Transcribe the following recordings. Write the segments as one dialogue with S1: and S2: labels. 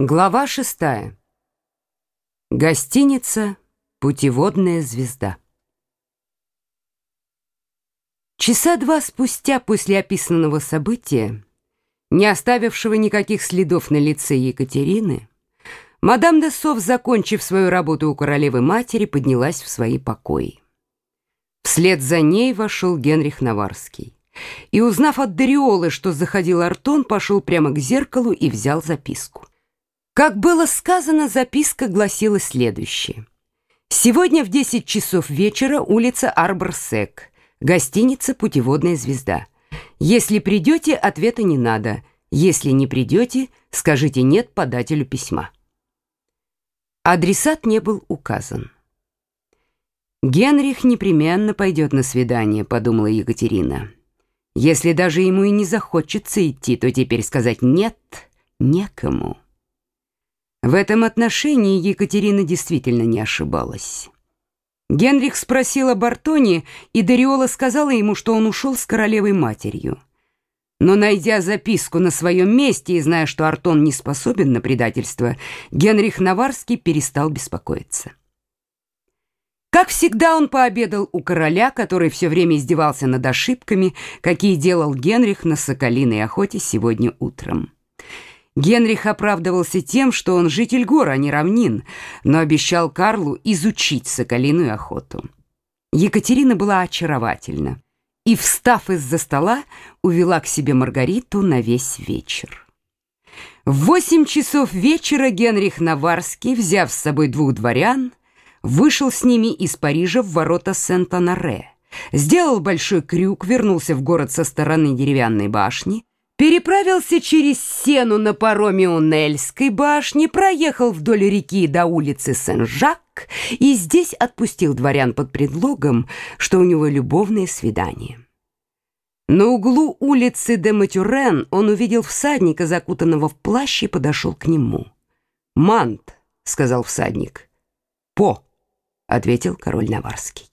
S1: Глава шестая. Гостиница «Путеводная звезда». Часа два спустя после описанного события, не оставившего никаких следов на лице Екатерины, мадам де Сов, закончив свою работу у королевы-матери, поднялась в свои покои. Вслед за ней вошел Генрих Наварский. И, узнав от Дариолы, что заходил Артон, пошел прямо к зеркалу и взял записку. Как было сказано, записка гласила следующее. Сегодня в 10 часов вечера улица Арборсек, гостиница «Путеводная звезда». Если придете, ответа не надо. Если не придете, скажите «нет» подателю письма. Адресат не был указан. «Генрих непременно пойдет на свидание», — подумала Екатерина. «Если даже ему и не захочется идти, то теперь сказать «нет» некому». В этом отношении Екатерина действительно не ошибалась. Генрих спросил об Артоне, и Дариола сказала ему, что он ушел с королевой-матерью. Но, найдя записку на своем месте и зная, что Артон не способен на предательство, Генрих Наварский перестал беспокоиться. Как всегда, он пообедал у короля, который все время издевался над ошибками, какие делал Генрих на соколиной охоте сегодня утром. Генрих оправдывался тем, что он житель гор, а не равнин, но обещал Карлу изучить соколиную охоту. Екатерина была очаровательна и, встав из-за стола, увела к себе Маргариту на весь вечер. В восемь часов вечера Генрих Наварский, взяв с собой двух дворян, вышел с ними из Парижа в ворота Сент-Анаре, сделал большой крюк, вернулся в город со стороны деревянной башни, переправился через Сену на пароме у Нельской башни, проехал вдоль реки до улицы Сен-Жак и здесь отпустил дворян под предлогом, что у него любовное свидание. На углу улицы де Матюрен он увидел всадника, закутанного в плащ, и подошел к нему. «Мант», — сказал всадник. «По», — ответил король Наварский.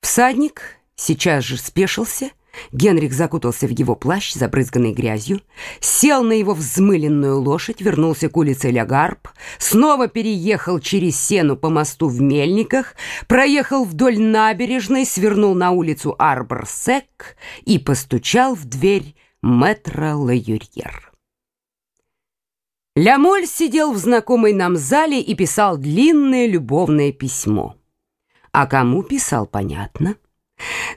S1: Всадник сейчас же спешился — Генрих закутался в его плащ, забрызганный грязью, сел на его взмыленную лошадь, вернулся к улице Лягарб, снова переехал через Сену по мосту в Мельниках, проехал вдоль набережной, свернул на улицу Арбор-Сек и постучал в дверь мэтра Лаюрьер. Лямоль сидел в знакомой нам зале и писал длинное любовное письмо. А кому писал, понятно.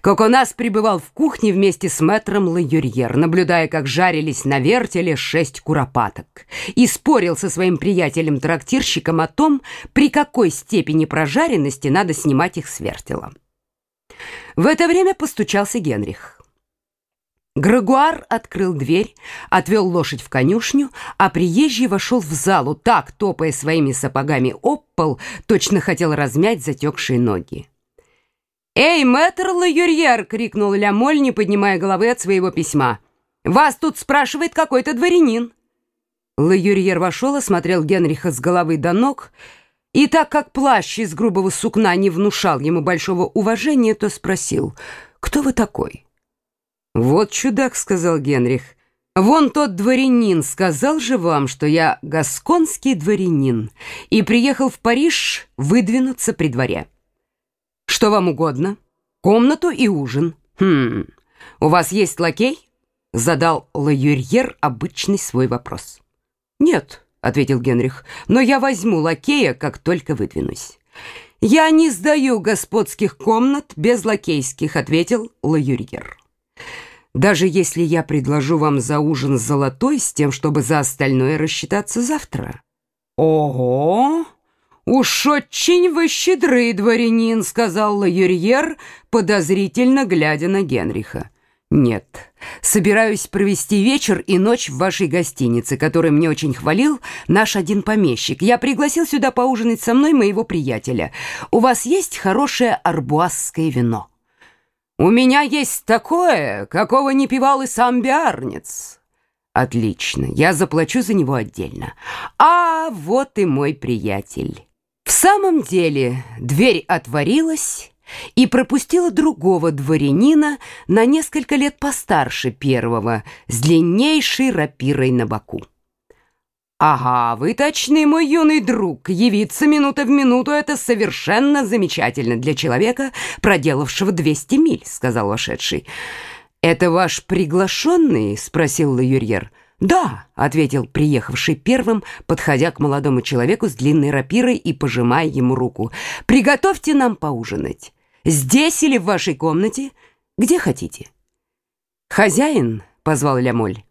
S1: Коконас пребывал в кухне вместе с мэтром Лаюрьер, наблюдая, как жарились на вертеле шесть куропаток, и спорил со своим приятелем-трактирщиком о том, при какой степени прожаренности надо снимать их с вертела. В это время постучался Генрих. Грегуар открыл дверь, отвел лошадь в конюшню, а приезжий вошел в залу, так, топая своими сапогами об пол, точно хотел размять затекшие ноги. «Эй, мэтр Лаюрьер!» — крикнул Лямоль, не поднимая головы от своего письма. «Вас тут спрашивает какой-то дворянин!» Лаюрьер вошел, осмотрел Генриха с головы до ног, и так как плащ из грубого сукна не внушал ему большого уважения, то спросил, «Кто вы такой?» «Вот чудак», — сказал Генрих. «Вон тот дворянин сказал же вам, что я гасконский дворянин и приехал в Париж выдвинуться при дворе». Что вам угодно? Комнату и ужин. Хм, у вас есть лакей? Задал Лаюрьер обычный свой вопрос. Нет, ответил Генрих, но я возьму лакея, как только выдвинусь. «Я не сдаю господских комнат без лакейских», — ответил Лаюрьер. «Даже если я предложу вам за ужин золотой с тем, чтобы за остальное рассчитаться завтра». «Ого!» «Уж очень вы щедрый, дворянин», — сказал Лаюрьер, подозрительно глядя на Генриха. «Нет, собираюсь провести вечер и ночь в вашей гостинице, которой мне очень хвалил наш один помещик. Я пригласил сюда поужинать со мной моего приятеля. У вас есть хорошее арбуазское вино?» «У меня есть такое, какого не пивал и сам биарнец». «Отлично, я заплачу за него отдельно. А вот и мой приятель». Самом деле дверь отворилась и пропустила другого дворянина на несколько лет постарше первого, с длиннейшей рапирой на боку. «Ага, вы точны, мой юный друг. Явиться минута в минуту — это совершенно замечательно для человека, проделавшего 200 миль», — сказал вошедший. «Это ваш приглашенный?» — спросил Лаюрьер. «Да», — ответил приехавший первым, подходя к молодому человеку с длинной рапирой и пожимая ему руку. «Приготовьте нам поужинать. Здесь или в вашей комнате? Где хотите». «Хозяин», — позвал Лямоль,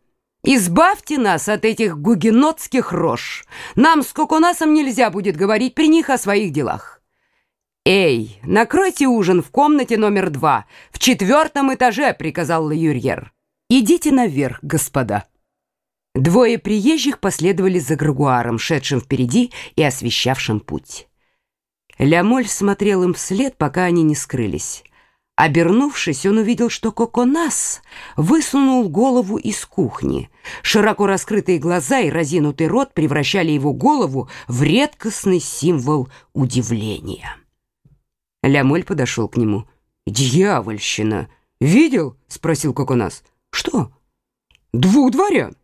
S1: Избавьте нас от этих гугенотских рож. Нам с Коконасом нельзя будет говорить при них о своих делах. «Эй, накройте ужин в комнате номер два, в четвертом этаже», — приказал Лаюрьер. «Идите наверх, господа». Двое приезжих последовали за Грагуаром, шедшим впереди и освещавшим путь. Лямоль смотрел им вслед, пока они не скрылись. Обернувшись, он увидел, что Коконас высунул голову из кухни. Широко раскрытые глаза и разинутый рот превращали его голову в редкостный символ удивления. Лямоль подошел к нему. «Дьявольщина! Видел?» — спросил Коконас. «Что?» «Двух дворян».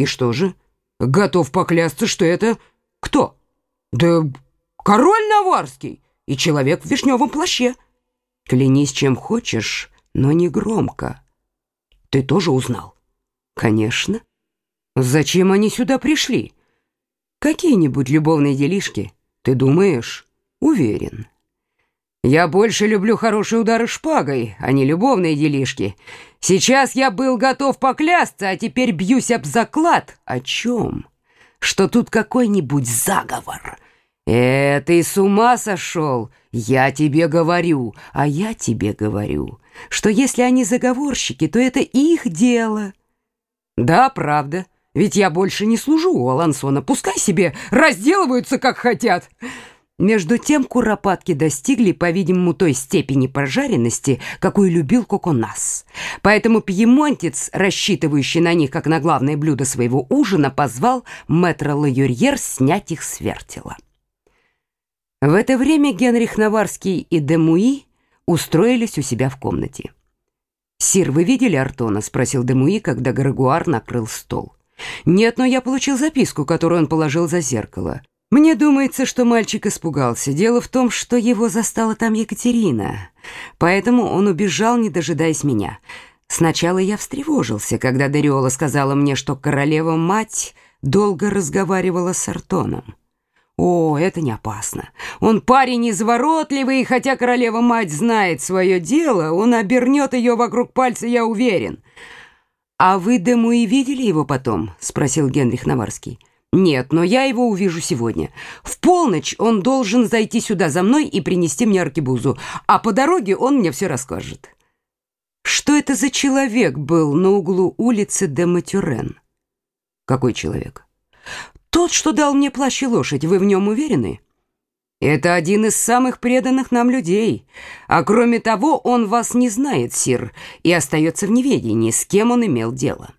S1: «И что же?» «Готов поклясться, что это...» «Кто?» «Да король Наварский и человек в вишневом плаще». Клянись чем хочешь, но не громко. Ты тоже узнал? Конечно. Зачем они сюда пришли? Какие-нибудь любовные делишки? Ты думаешь? Уверен. Я больше люблю хорошие удары шпагой, а не любовные делишки. Сейчас я был готов поклясться, а теперь бьюсь об заклад. О чем? Что тут какой-нибудь заговор — «Э, ты с ума сошел? Я тебе говорю, а я тебе говорю, что если они заговорщики, то это их дело». «Да, правда, ведь я больше не служу у Алансона, пускай себе разделываются, как хотят». Между тем куропатки достигли, по-видимому, той степени пожаренности, какую любил Коконас. Поэтому пьемонтец, рассчитывающий на них как на главное блюдо своего ужина, позвал мэтра Лаюрьер снять их с вертела. В это время Генрих Наварский и Демуи устроились у себя в комнате. «Сир, вы видели Артона?» — спросил Демуи, когда Грагуар накрыл стол. «Нет, но я получил записку, которую он положил за зеркало. Мне думается, что мальчик испугался. Дело в том, что его застала там Екатерина. Поэтому он убежал, не дожидаясь меня. Сначала я встревожился, когда Дариола сказала мне, что королева-мать долго разговаривала с Артоном. О, это не опасно. Он парень изворотливый, и хотя королева-мать знает свое дело, он обернет ее вокруг пальца, я уверен. «А вы, Дему, и видели его потом?» — спросил Генрих Наварский. «Нет, но я его увижу сегодня. В полночь он должен зайти сюда за мной и принести мне аркебузу, а по дороге он мне все расскажет». «Что это за человек был на углу улицы де Матюрен?» «Какой человек?» Тот, что дал мне плащ и лошадь, вы в нем уверены? Это один из самых преданных нам людей. А кроме того, он вас не знает, сир, и остается в неведении, с кем он имел дело.